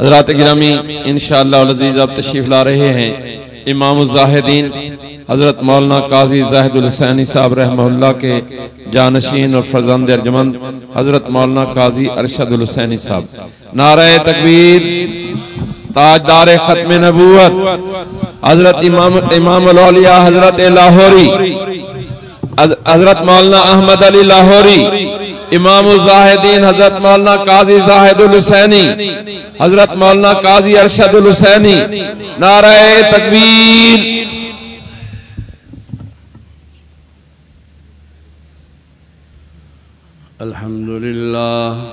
حضرات گرامی، انشاءاللہ العزیز اب تشریف لا رہے ہیں۔ امام الزاہدین، حضرت مولانا قاضی زاہد الحسینی صاحب رحمہ اللہ کے جانشین اور فرزند ارجمند، حضرت مولانا قاضی ارشد الحسینی صاحب۔ نعرہ تکبیر، تاجدار ختم نبوت، حضرت امام امام الاولیاء حضرت لاہوری حضرت مولانا احمد علی لاہوری امام الزاہدین حضرت مولانا قاضی زاہد الحسینی، حضرت مولانا قاضی ارشد الحسینی، نعرہ تکبیر۔ الحمد لله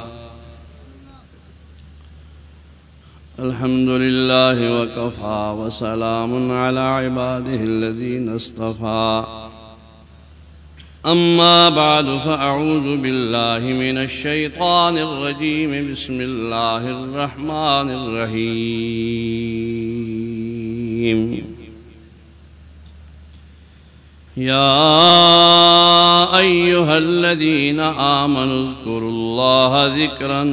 الحمد لله وكفى وسلام على عباده الذين اصطفى أما بعد فأعوذ بالله من الشيطان الرجيم. بسم الله الرحمن الرحيم. يا أيها الذين آمنوا اذكروا الله ذكرا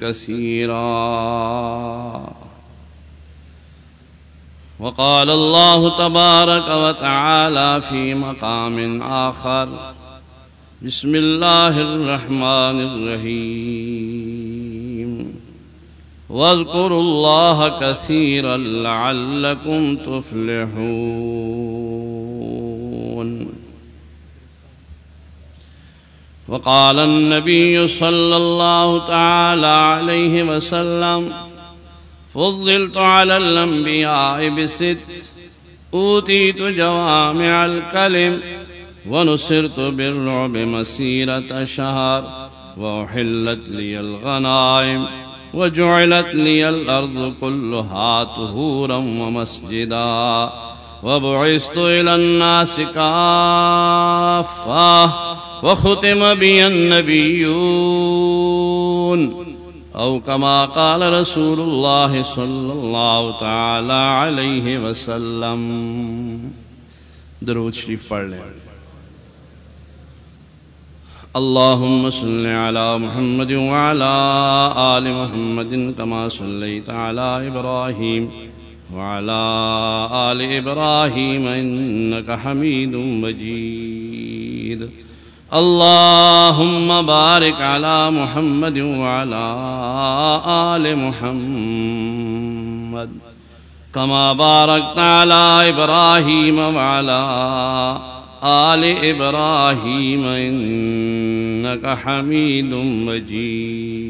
كثيرا. وقال الله تبارك وتعالى في مقام آخر بسم الله الرحمن الرحيم. واذكروا الله كثيرا لعلكم تفلحون. وقال النبي صلى الله تعالى عليه وسلم فضلت على الأنبياء بست أوتيت جوامع الكلم ونصرت بالرعب مسيرة شهر. وأحلت لي الغنائم وجعلت لي الأرض كلها طهورا ومسجدا. وبعثت إلى الناس كافة وختم بي النبيون. أو كما قال رسول الله صلى الله تعالى عليه وسلم درود شريف پڑھ لیں۔ اللهم صل على محمد وعلى آل محمد كما صليت على إبراهيم وعلى آل إبراهيم إنك حميد مجيد اللهم بارك على محمد وعلى آل محمد كما باركت على إبراهيم وعلى آل إبراهيم إنك حميد مجيد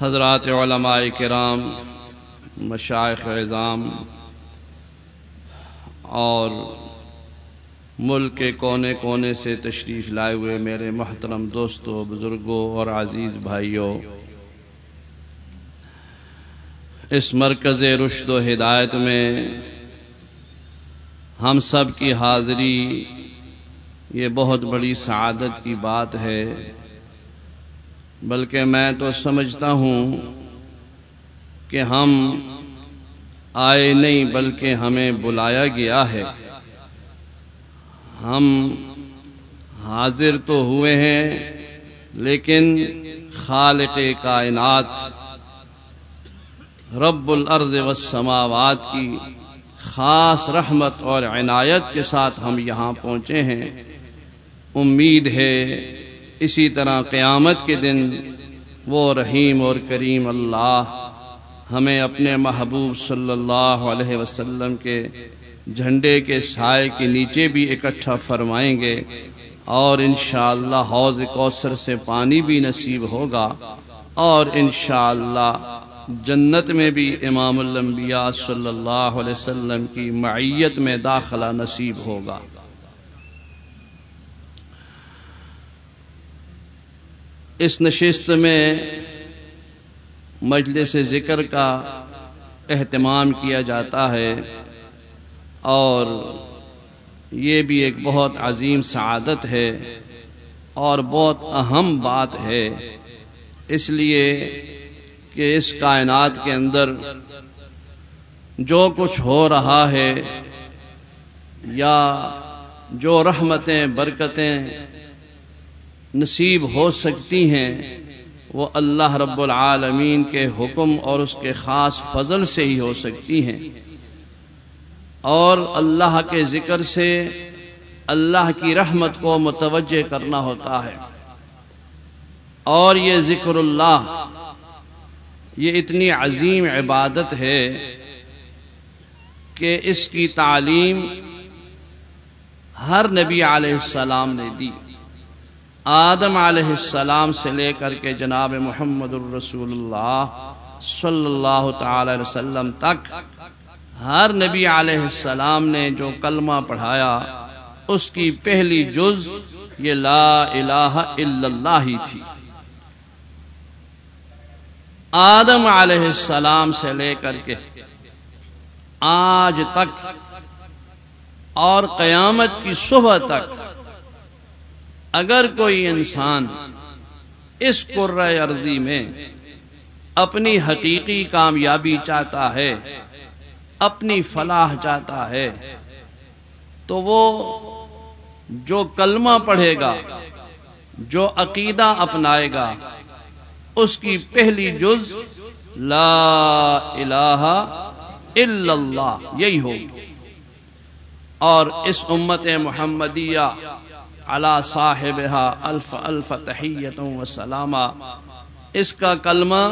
حضرات علماء کرام مشائق عظام اور ملک کے کونے کونے سے تشریف لائے ہوئے میرے محترم دوستوں بزرگوں اور عزیز بھائیوں اس مرکز رشد و ہدایت میں ہم سب کی حاضری، یہ بہت بڑی سعادت کی بات ہے، بلکہ میں تو سمجھتا ہوں کہ ہم آئے نہیں بلکہ ہمیں بلایا گیا ہے۔ ہم حاضر تو ہوئے ہیں، لیکن خالق کائنات رب الارض والسماوات کی خاص رحمت اور عنایت کے ساتھ ہم یہاں پہنچے ہیں۔ امید ہے اسی طرح قیامت کے دن وہ رحیم اور کریم اللہ ہمیں اپنے محبوب صلی اللہ علیہ وسلم کے جھنڈے کے سائے کے نیچے بھی اکٹھا فرمائیں گے اور انشاءاللہ حوض کوثر سے پانی بھی نصیب ہوگا اور انشاءاللہ جنت میں بھی امام الانبیاء صلی اللہ علیہ وسلم کی معیت میں داخلہ نصیب ہوگا۔ اس نشست میں مجلس ذکر کا اہتمام کیا جاتا ہے۔ اور یہ بھی ایک بہت عظیم سعادت ہے اور بہت اہم بات ہے۔ اس لیے کہ اس کائنات کے اندر جو کچھ ہو رہا ہے یا جو رحمتیں، برکتیں نصیب ہو سکتی ہیں، وہ اللہ رب العالمین کے حکم اور اس کے خاص فضل سے ہی ہو سکتی ہیں۔ اور اللہ کے ذکر سے اللہ کی رحمت کو متوجہ کرنا ہوتا ہے۔ اور یہ ذکر اللہ، یہ اتنی عظیم عبادت ہے کہ اس کی تعلیم ہر نبی علیہ السلام نے دی۔ آدم علیہ السلام سے لے کر کے جناب محمد الرسول اللہ صلی اللہ تعالی وسلم تک ہر نبی علیہ السلام نے جو کلمہ پڑھایا، اس کی پہلی جز یہ لا الہ الا اللہ ہی تھی۔ آدم علیہ السلام سے لے کر کے آج تک اور قیامت کی صبح تک اگر کوئی انسان اس عرضی میں اپنی حقیقی کامیابی چاہتا ہے اپنی فلاح چاہتا ہے، تو وہ جو کلمہ پڑھے گا، جو عقیدہ اپنائے گا، اس کی پہلی جز لا الہ الا اللہ، یہی ہوگی۔ اور اس امت محمدیہ علی صاحبها الف الف تحیت و سلامہ، اس کا کلمہ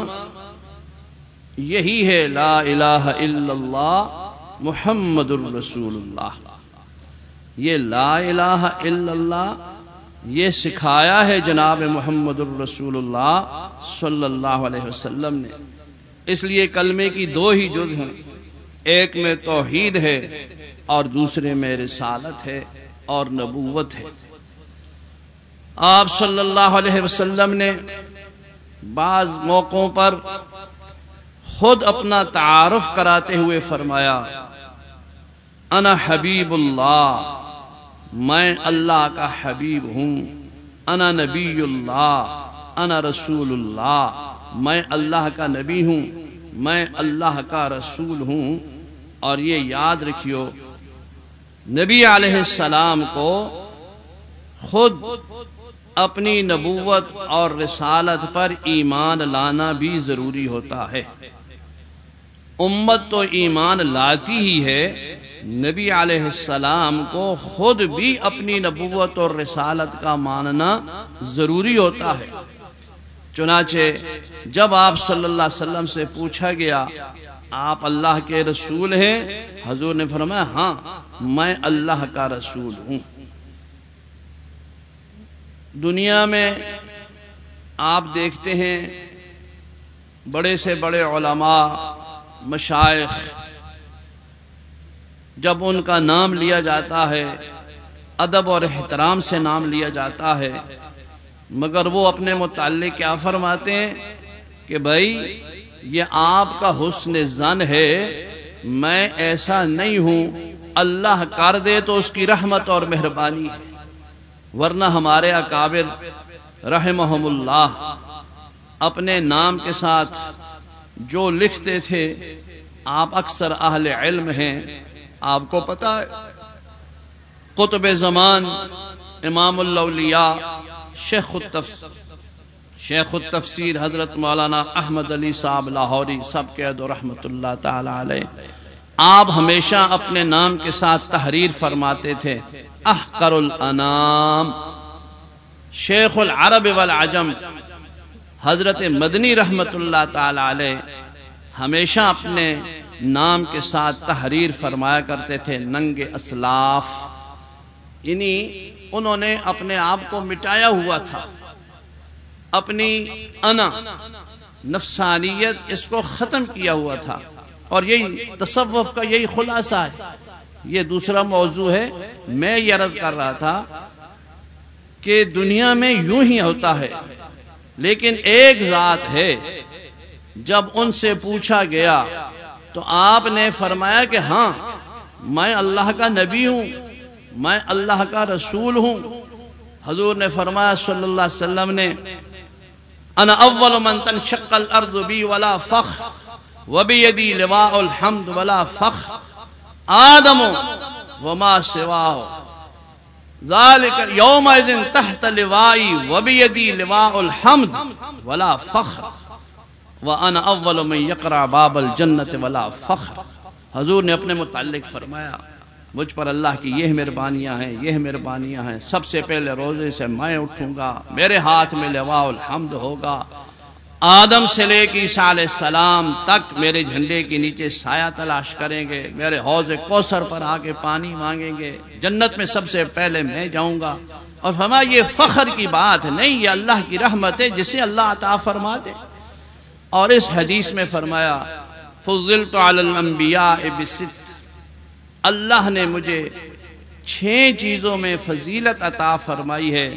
یہی ہے لا الہ الا اللہ محمد الرسول اللہ۔ یہ لا الہ الا اللہ، یہ سکھایا ہے جناب محمد الرسول اللہ صلی اللہ علیہ وسلم نے۔ اس لیے کلمے کی دو ہی جز ہیں، ایک میں توحید ہے اور دوسرے میں رسالت ہے اور نبوت ہے۔ آپ صلی اللہ علیہ وسلم نے بعض موقعوں پر خود اپنا تعارف کراتے ہوئے فرمایا، انا حبیب اللہ، میں اللہ کا حبیب ہوں، انا نبی اللہ، انا رسول اللہ، میں اللہ کا نبی ہوں، میں اللہ کا رسول ہوں۔ اور یہ یاد رکھیو، نبی علیہ السلام کو خود اپنی نبوت اور رسالت پر ایمان لانا بھی ضروری ہوتا ہے۔ امت تو ایمان لاتی ہی ہے، نبی علیہ السلام کو خود بھی اپنی نبوت اور رسالت کا ماننا ضروری ہوتا ہے۔ چنانچہ جب آپ صلی اللہ علیہ وسلم سے پوچھا گیا، آپ اللہ کے رسول ہیں؟ حضور نے فرمایا ہاں میں اللہ کا رسول ہوں۔ دنیا میں آپ دیکھتے ہیں، بڑے سے بڑے علماء مشائق جب ان کا نام لیا جاتا ہے، ادب اور احترام سے نام لیا جاتا ہے، مگر وہ اپنے متعلق کیا فرماتے ہیں؟ کہ بھائی، یہ آپ کا حسن زن ہے، میں ایسا نہیں ہوں، اللہ کر دے تو اس کی رحمت اور مہربانی ہے۔ ورنہ ہمارے اکابر رحمہم اللہ اپنے نام کے ساتھ جو لکھتے تھے، آپ اکثر اہل علم ہیں، آپ کو پتا ہے۔ قطب زمان، امام اللہ شیخ شیخ التفسیر حضرت مولانا احمد علی صاحب لاہوری، سب کے دو رحمت اللہ تعالی علیہ۔ آپ ہمیشہ اپنے نام کے ساتھ تحریر فرماتے تھے۔ احقر الانام، شیخ العرب والعجم حضرت مدنی رحمت اللہ تعالی علیہ ہمیشہ اپنے نام کے ساتھ تحریر فرمایا کرتے تھے، ننگ اسلاف۔ یعنی انہوں نے اپنے آپ کو مٹایا ہوا تھا۔ اپنی انا، نفسانیت اس کو ختم کیا ہوا تھا۔ اور یہی تصوف کا یہی خلاصہ ہے۔ یہ دوسرا موضوع ہے۔ میں یہ عرض کر رہا تھا کہ دنیا میں یوں ہی ہوتا ہے۔ لیکن ایک ذات ہے۔ جب ان سے پوچھا گیا تو آپ نے فرمایا کہ ہاں میں اللہ کا نبی ہوں، میں اللہ کا رسول ہوں۔ حضور نے فرمایا صلی اللہ علیہ وسلم نے، انا اول من تنشق الارض بی ولا فخ وبیدی لواء الحمد ولا فخ۔ آدم وما سوا ذالک یوم تحت لوائی وبیدی لواء الحمد ولا فخر وانا اول من یقرع باب الجنت ولا فخر حضور نے اپنے متعلق فرمایا، مجھ پر اللہ کی یہ مہربانیاں ہیں، یہ مہربانیاں ہیں، سب سے پہلے روزے سے میں اٹھوں گا، میرے ہاتھ میں لواء الحمد ہوگا آدم سے لے کے عیسیٰ علیہ السلام تک میرے جھنڈے کے نیچے سایہ تلاش کریں گے، میرے حوض کوثر پر آ کے پانی مانگیں گے، جنت میں سب سے پہلے میں جاؤں گا۔ اور فرما یہ فخر کی بات نہیں، یہ اللہ کی رحمت ہے جسے اللہ عطا فرما دے اور اس حدیث میں فرمایا، فضلت علی الانبیاء بست اللہ نے مجھے چھ چیزوں میں فضیلت عطا فرمائی ہے،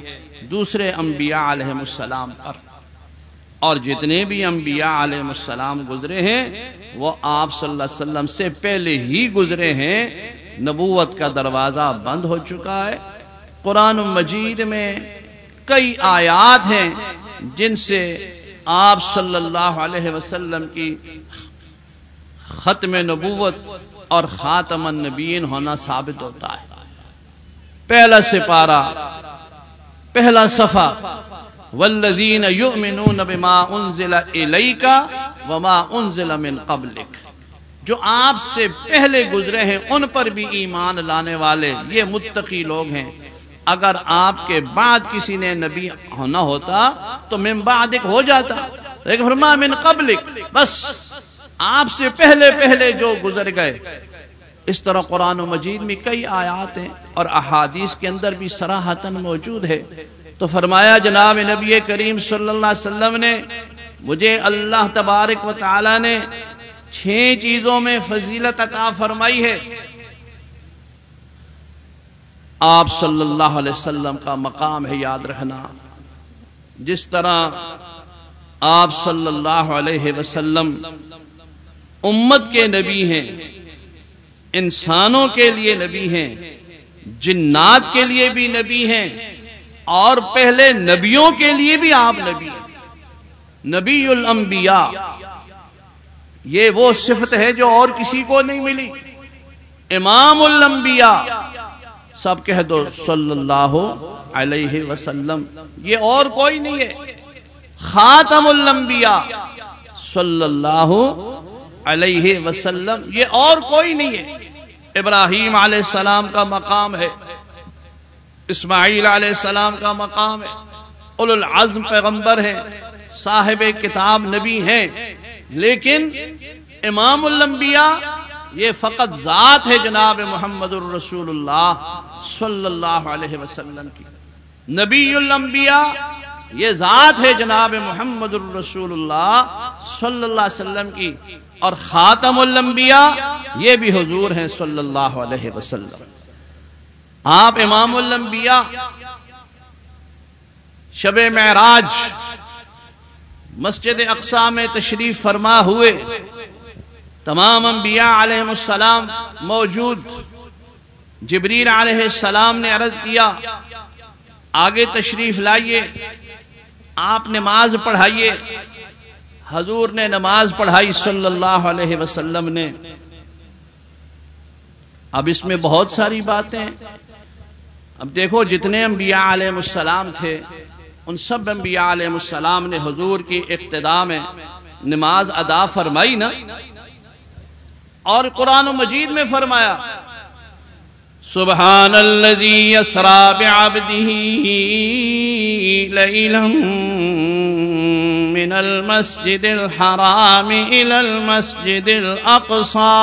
دوسرے انبیاء علیہ السلام پر۔ اور جتنے بھی انبیاء علیہ السلام گزرے ہیں، وہ آپ صلی اللہ علیہ وسلم سے پہلے ہی گزرے ہیں۔ نبوت کا دروازہ بند ہو چکا ہے۔ قرآن مجید میں کئی آیات ہیں جن سے آپ صلی اللہ علیہ وسلم کی ختم نبوت اور خاتم النبیین ہونا ثابت ہوتا ہے۔ پہلا سپارہ، پہلا صفحہ والذین یؤمنون بما انزل الیکا وما انزل من قبلک۔ جو آپ سے پہلے گزرے ہیں، ان پر بھی ایمان لانے والے، یہ متقی لوگ ہیں۔ اگر آپ کے بعد کسی نے نبی ہونا ہوتا، تو من بعد ایک ہو جاتا۔ لیکن فرما، من قبلک۔ بس، آپ سے پہلے پہلے جو گزر گئے۔ اس طرح قرآن و مجید میں کئی آیات ہیں اور احادیث کے اندر بھی سراہتن موجود ہے۔ تو فرمایا جناب نبی کریم صلی اللہ علیہ وسلم نے، مجھے اللہ تبارک و تعالی نے چھ چیزوں میں فضیلت عطا فرمائی ہے۔ آپ صلی اللہ علیہ وسلم کا مقام ہے یاد رکھنا۔ جس طرح آپ صلی اللہ علیہ وسلم امت کے نبی ہیں، انسانوں کے لیے نبی ہیں، جنات کے لیے بھی نبی ہیں اور پہلے نبیوں کے لیے بھی آپ نبی ہیں۔ نبی الانبیاء یہ وہ صفت ہے جو اور کسی کو نہیں ملی۔ امام الانبیاء سب کہہ دو صلی اللہ علیہ وسلم۔ یہ اور کوئی نہیں ہے۔ خاتم الانبیاء صلی اللہ علیہ وسلم۔ یہ اور کوئی نہیں ہے۔ ابراہیم علیہ السلام کا مقام ہے۔ اسماعیل علیہ السلام کا مقام ہے۔ العزم پیغمبر ہے، صاحب کتاب نبی ہیں۔ لیکن امام الانبیاء یہ فقط ذات ہے جناب محمد الرسول اللہ صلی اللہ علیہ وسلم کی۔ نبی الانبیاء یہ ذات ہے جناب محمد الرسول اللہ صلی اللہ علیہ وسلم کی۔ اور خاتم الانبیاء یہ بھی حضور ہیں صلی اللہ علیہ وسلم۔ آپ امام الانبیاء، شب معراج، مسجد اقسا میں تشریف فرما ہوئے، تمام انبیاء علیہ السلام موجود، جبریل علیہ السلام نے عرض کیا، آگے تشریف لائیے، آپ نماز پڑھائیے، حضور نے نماز پڑھائی صلی اللہ علیہ وسلم نے۔ اب اس میں بہت ساری باتیں اب دیکھو جتنے انبیاء علیہ السلام تھے، ان سب انبیاء علیہ السلام نے حضور کی اقتدا میں نماز ادا فرمائی نا؟ اور قرآن و مجید میں فرمایا، سبحان الذي يسرى بعبده ليلا من المسجد الحرام إلى المسجد الأقصى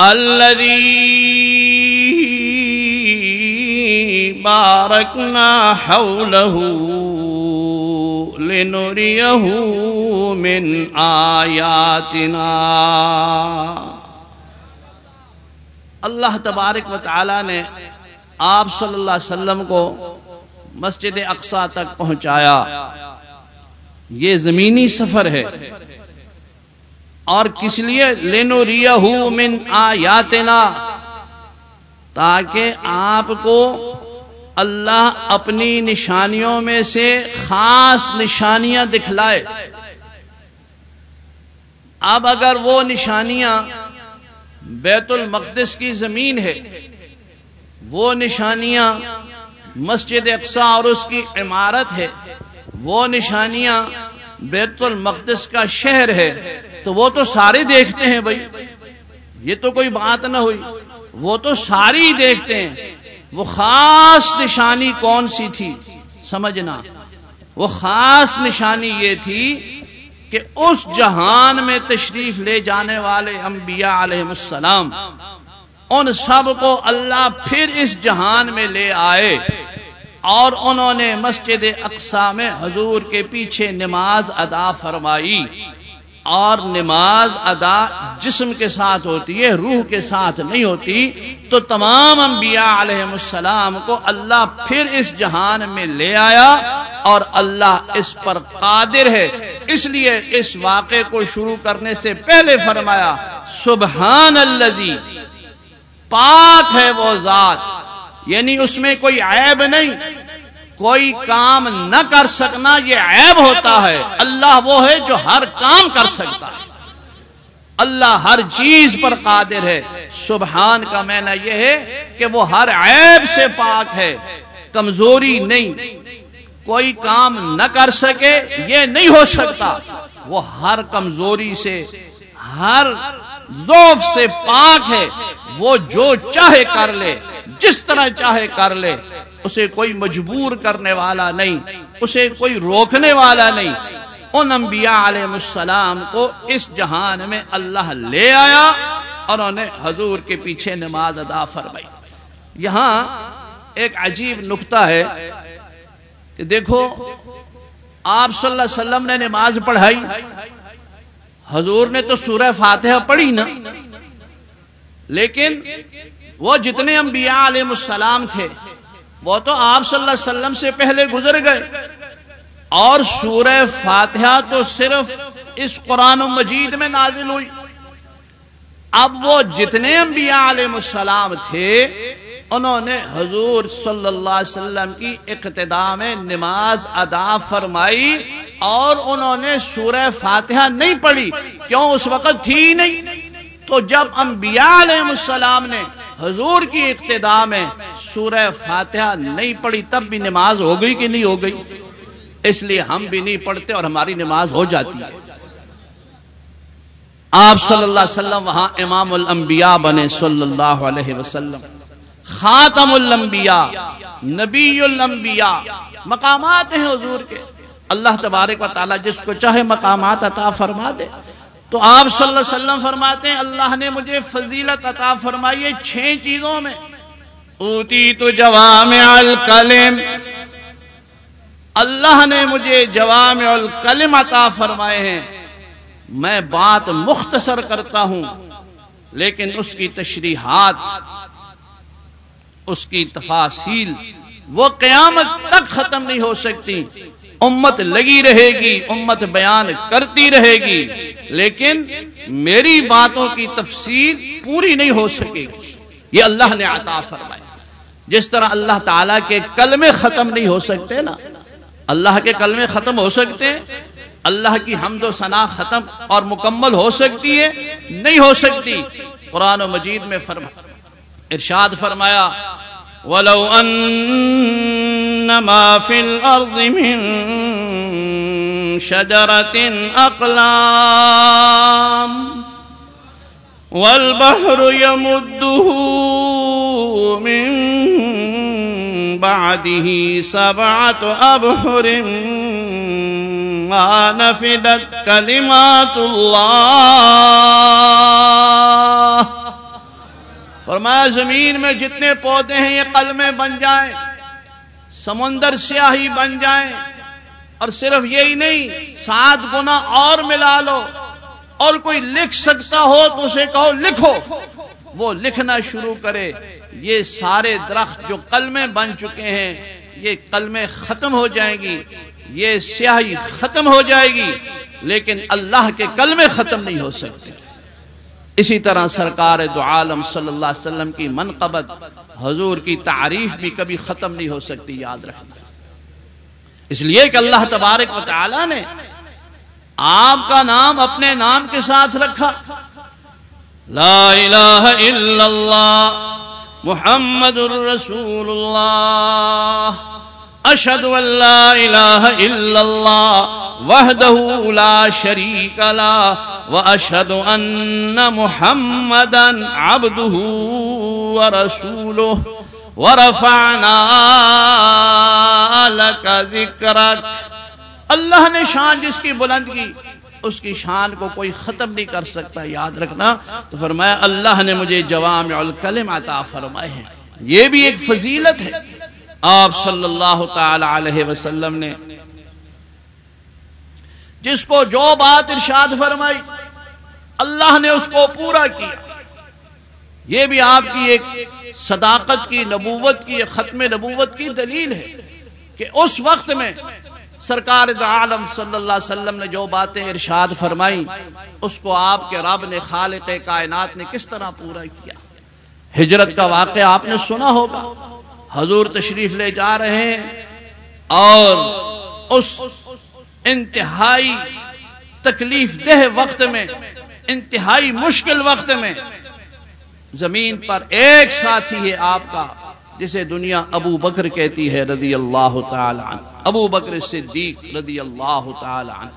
الذي باركنا حوله لنريه من آياتنا اللہ تبارک و تعالی نے آپ صلی اللہ علیہ وسلم کو مسجد اقصا تک پہنچایا. یہ زمینی سفر ہے. اور کس لیے؟ لینو من آیاتنا، تاکہ آپ کو اللہ اپنی نشانیوں میں سے خاص نشانیاں دکھلائے۔ اب اگر وہ نشانیاں بیت المقدس کی زمین ہے، وہ نشانیاں مسجد اقسا اور اس کی عمارت ہے، وہ نشانیاں بیت المقدس کا شہر ہے، تو وہ تو سارے دیکھتے ہیں بھائی۔ یہ تو کوئی بات نہ ہوئی۔ وہ تو ساری دیکھتے ہیں۔ وہ خاص نشانی کون سی تھی؟ سمجھنا۔ وہ خاص نشانی یہ تھی کہ اس جہان میں تشریف لے جانے والے انبیاء علیہ السلام، ان سب کو اللہ پھر اس جہان میں لے آئے اور انہوں نے مسجد اقسا میں حضور کے پیچھے نماز ادا فرمائی۔ اور نماز ادا جسم کے ساتھ ہوتی ہے، روح کے ساتھ نہیں ہوتی، تو تمام انبیاء علیہ السلام کو اللہ پھر اس جہان میں لے آیا اور اللہ اس پر قادر ہے۔ اس لیے اس واقعے کو شروع کرنے سے پہلے فرمایا سبحان اللذی پاک ہے وہ ذات یعنی اس میں کوئی عیب نہیں۔ کوئی کام نہ کر سکنا، یہ عیب ہوتا ہے۔ اللہ وہ ہے جو ہر کام کر سکتا ہے۔ اللہ ہر چیز پر قادر ہے۔ سبحان کا معنی یہ ہے کہ وہ ہر عیب سے پاک ہے۔ کمزوری نہیں۔ کوئی کام نہ کر سکے، یہ نہیں ہو سکتا۔ وہ ہر کمزوری سے، ہر ذوف سے پاک ہے۔ وہ جو چاہے کر لے، جس طرح چاہے کر لے۔ اسے کوئی مجبور کرنے والا نہیں، اسے کوئی روکنے والا نہیں۔ ان انبیاء علیہ السلام کو اس جہان میں اللہ لے آیا اور انہیں حضور کے پیچھے نماز ادا فرمائی۔ یہاں ایک عجیب نکتہ ہے کہ دیکھو، آپ صلی اللہ علیہ وسلم نے نماز پڑھائی۔ حضور نے تو سورہ فاتحہ پڑھی نا، لیکن وہ جتنے انبیاء علیہ السلام تھے وہ تو آپ صلی اللہ علیہ وسلم سے پہلے گزر گئے۔ اور سورہ فاتحہ تو صرف اس قرآن و مجید میں نازل ہوئی۔ اب وہ جتنے انبیاء علیہ السلام تھے، انہوں نے حضور صلی اللہ علیہ وسلم کی اقتدا میں نماز ادا فرمائی اور انہوں نے سورہ فاتحہ نہیں پڑھی۔ کیوں؟ اس وقت تھی نہیں۔ تو جب انبیاء علیہ السلام نے حضور کی ابتدا میں سورہ فاتحہ نہیں پڑھی، تب بھی نماز ہو گئی کہ نہیں ہو گئی؟ اس لیے ہم بھی نہیں پڑھتے اور ہماری نماز ہو جاتی ہے۔ آپ صلی اللہ علیہ وسلم، وہاں امام الانبیاء بنے صلی اللہ علیہ وسلم۔ خاتم الانبیاء، نبی الانبیاء، مقامات ہیں حضور کے۔ اللہ تبارک و تعالی جس کو چاہے مقامات عطا فرما دے۔ تو آپ صلی اللہ علیہ وسلم فرماتے ہیں، اللہ نے مجھے فضیلت عطا فرمائی ہے چھ چیزوں میں۔ اوتی تو جوامع الکلم۔ اللہ نے مجھے جوامع الکلم عطا فرمائے ہیں۔ میں بات مختصر کرتا ہوں، لیکن اس کی تشریحات، اس کی تفاصیل، وہ قیامت تک ختم نہیں ہو سکتی۔ امت لگی رہے گی، امت بیان کرتی رہے گی۔ لیکن میری باتوں کی تفسیر پوری نہیں ہو سکے گی۔ یہ اللہ نے عطا فرمایا۔ جس طرح اللہ تعالیٰ کے کلمے ختم نہیں ہو سکتے نا، اللہ کے کلمے ختم ہو سکتے ہیں، اللہ کی حمد و ثنا ختم اور مکمل ہو سکتی ہے، نہیں ہو سکتی۔ قرآن و مجید میں فرما، ارشاد فرمایا، وَلَوْ أَنَّ مَا فِي الْأَرْضِ مِن شجرة أقلام والبحر يمده من بعده سبعة أبحر ما نفدت كلمات الله فرمایا زمین میں جتنے پودے ہیں یہ قلمیں بن جائیں، سمندر سیاہی بن جائیں اور صرف یہی نہیں، سات گنا اور ملا لو۔ اور کوئی لکھ سکتا ہو تو اسے کہو، لکھو۔ وہ لکھنا شروع کرے۔ یہ سارے درخت جو قلمیں بن چکے ہیں، یہ قلمیں ختم ہو جائیں گی۔ یہ سیاہی ختم ہو جائے گی۔ لیکن اللہ کے کلمے ختم نہیں ہو سکتے۔ اسی طرح سرکار دو عالم صلی اللہ علیہ وسلم کی منقبت، حضور کی تعریف بھی کبھی ختم نہیں ہو سکتی، یاد رکھنا۔ اس لیے کہ اللہ تبارک و تعالی نے آپ کا نام اپنے نام کے ساتھ رکھا۔ لا الہ الا اللہ محمد الرسول اللہ۔ اشد اللہ الہ الا اللہ وحدہ لا شریک لا واشہد ان محمدا عبدہ ورسولہ ورفعنا لك ذکرک اللہ نے شان جس کی بلند کی، اس کی شان کو کوئی ختم نہیں کر سکتا، یاد رکھنا۔ تو فرمایا، اللہ نے مجھے جوامع الکلم عطا فرمائے ہیں۔ یہ بھی ایک فضیلت ہے۔ آپ صلی اللہ تعالی علیہ وسلم نے جس کو جو بات ارشاد فرمائی، اللہ نے اس کو پورا کیا۔ یہ بھی آپ کی ایک صداقت کی نبوت کی ختم نبوت کی دلیل ہے کہ اس وقت میں سرکار عالم صلی اللہ علیہ وسلم نے جو باتیں ارشاد فرمائی اس کو آپ کے رب نے، خالق کائنات نے کس طرح پورا کیا؟ ہجرت کا واقعہ آپ نے سنا ہوگا۔ حضور تشریف لے جا رہے ہیں اور اس انتہائی تکلیف دہ وقت میں، انتہائی مشکل وقت میں زمین پر ایک ساتھی ہے آپ کا، جسے دنیا ابو بکر کہتی ہے رضی اللہ تعالی عنہ۔ ابو بکر صدیق رضی اللہ تعالی عنہ۔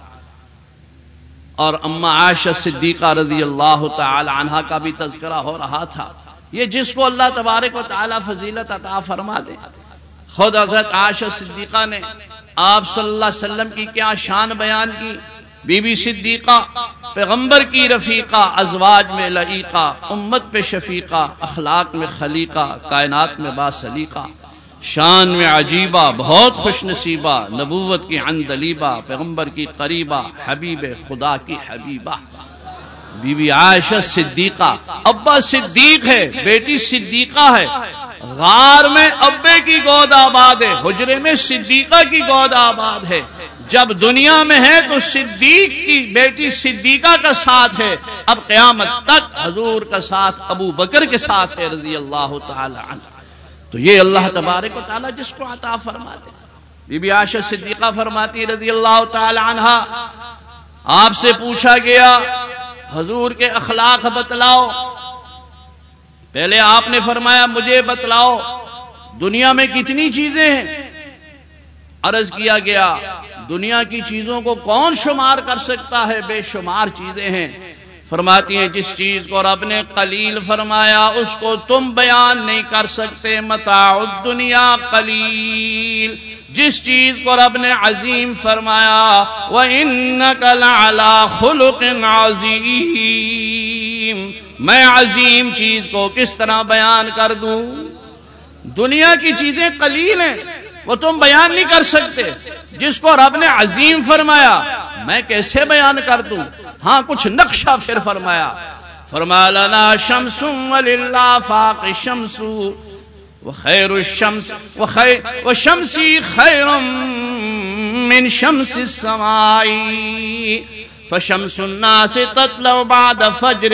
اور اما عائشہ صدیقہ رضی اللہ تعالی عنہ کا بھی تذکرہ ہو رہا تھا۔ یہ جس کو اللہ تبارک و تعالی فضیلت عطا فرما دے۔ خود حضرت عائشہ صدیقہ نے آپ صلی اللہ علیہ وسلم کی کیا شان بیان کی؟ بی بی صدیقہ، پیغمبر کی رفیقہ، ازواج میں لعیقہ، امت پہ شفیقہ، اخلاق میں خلیقہ، کائنات میں با سلیقہ۔ شان میں عجیبہ، بہت خوش نصیبہ، نبوت کی عندلیبہ، پیغمبر کی قریبہ، حبیب خدا کی حبیبہ۔ بی بی عائشہ صدیقہ، ابا صدیق ہے، بیٹی صدیقہ ہے۔ غار میں ابے کی گود آباد ہے، حجرے میں صدیقہ کی گود آباد ہے۔ جب دنیا میں ہے تو صدیق کی بیٹی صدیقہ کا ساتھ ہے۔ اب قیامت تک حضور کا ساتھ ابو بکر کے ساتھ ہے رضی اللہ تعالی عنہ۔ تو یہ اللہ تبارک و تعالی جس کو عطا فرماتے بی بی عائشہ صدیقہ فرماتی رضی اللہ تعالی عنہ۔ آپ سے پوچھا گیا، حضور کے اخلاق بتلاؤ۔ پہلے آپ نے فرمایا، مجھے بتلاؤ، دنیا میں کتنی چیزیں ہیں؟ عرض کیا گیا دنیا کی چیزوں کو کون شمار کر سکتا ہے؟ بے شمار چیزیں ہیں۔ فرماتی ہیں، جس چیز کو رب نے قلیل فرمایا، اس کو تم بیان نہیں کر سکتے۔ متاع الدنیا قلیل۔ جس چیز کو رب نے عظیم فرمایا، وَإِنَّكَ لَعَلَى خُلُقٍ عَظِيمٍ۔ میں عظیم چیز کو کس طرح بیان کر دوں؟ دنیا کی چیزیں قلیل ہیں۔ وہ تم بیان نہیں کر سکتے۔ جس کو رب نے عظیم فرمایا، میں کیسے بیان کر دوں؟ ہاں کچھ نقشہ پھر فرمایا۔ فرما لنا شمس وللہ فاق شمس وخیر الشمس وخیر وشمسی خیر من شمس السمائی۔ فشمس الناس تطلع بعد فجر